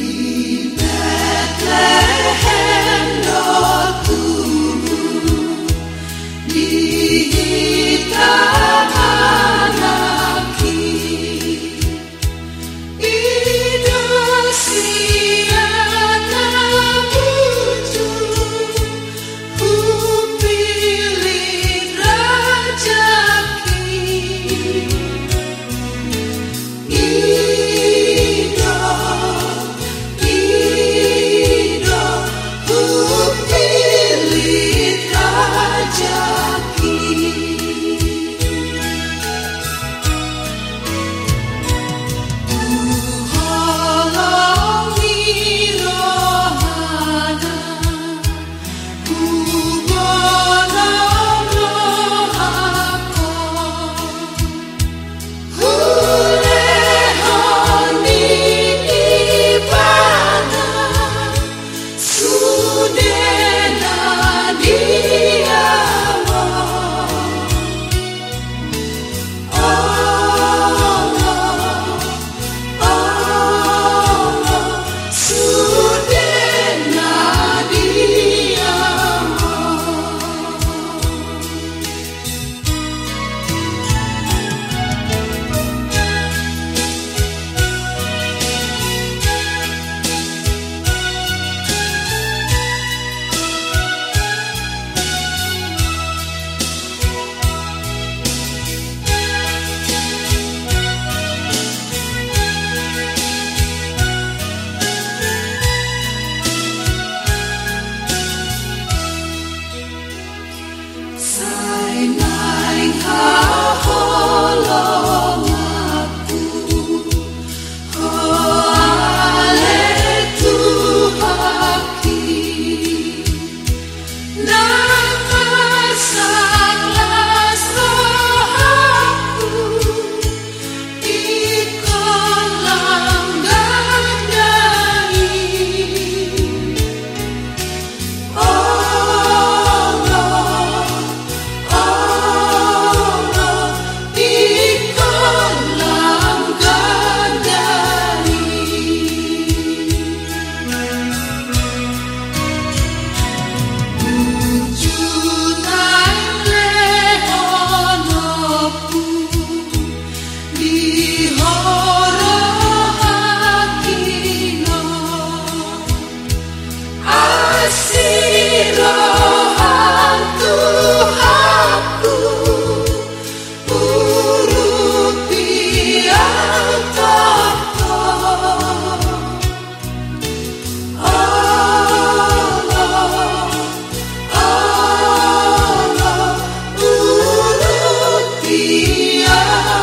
You. love.